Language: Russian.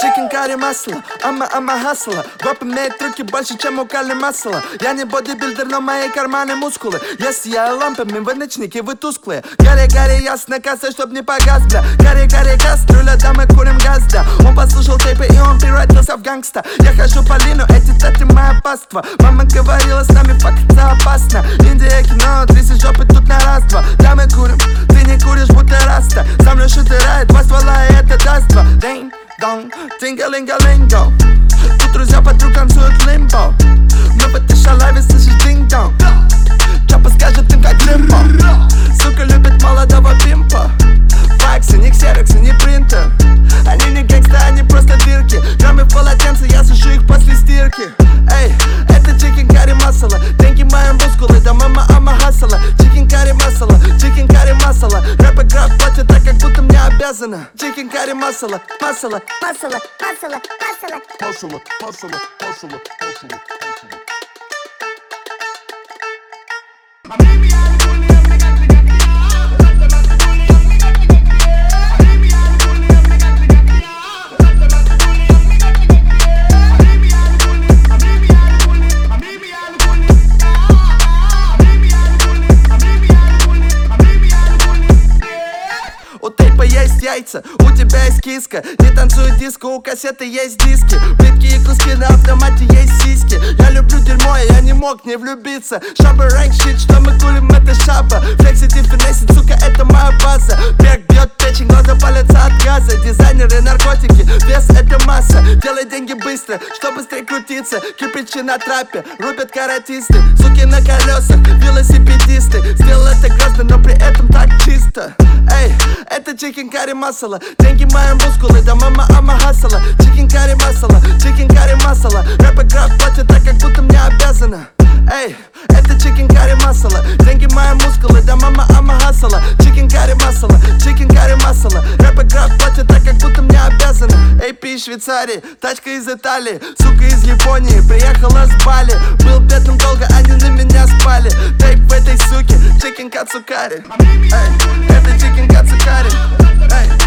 Чикен карри масло, ама ама хасла Рэп имеет трюки больше, чем у Кали Масла Я не бодибилдер, но мои карманы мускулы. Я сияю лампами, вы ночники, вы тусклые. Гарри, гарри, ясно, касса, чтоб не погас, бля Гарри, гарри, кастрюля, да мы курим газ, да Он послушал тейпы и он превратился в гангста. Я хожу по лину, эти теты моя паства. Мама говорила, с нами факаться опасно. Индия, кино, тряси жопы тут на раз-два. Да мы курим, ты не куришь, будто раста. Сам лишь и это даст два День, дон, тингалингалинго Тут друзья подруг танцуют лимбо birazını Chicken curry masala, masala Masala, masala, masala. Masala, masala, masala, masala Maybe яйца, у тебя есть киска Не танцует диско, у кассеты есть диски. Плитки и куски на автомате есть сиськи. Я люблю дерьмо, я не мог не влюбиться. Шаба рэнк щит, что мы курим, это шаба. Флексит и финесит, сука, это моя база. Бег бьет печень, глаза палятся от газа. Дизайнеры, наркотики, вес это масса. Делай деньги быстро, что быстрее крутиться. Кирпичи на трапе, рубят каратисты. Суки на колесах, велосипедисты chicken curry masala Деньги мои мускулы, да мама I'm a hustler Chicken curry masala, chicken curry masala Рэп игра платят так, как будто мне обязана Эй, это chicken curry masala Деньги мои мускулы, да мама I'm a hustler Chicken curry masala, chicken curry masala Рэп игра платят так, как будто мне обязана AP из Швейцарии, тачка из Италии Сука из Японии, приехала с Бали Был бедным долго, они на меня спали. Тейп в этой chicken got some cotton. Ay, every chicken got some cotton. Ay,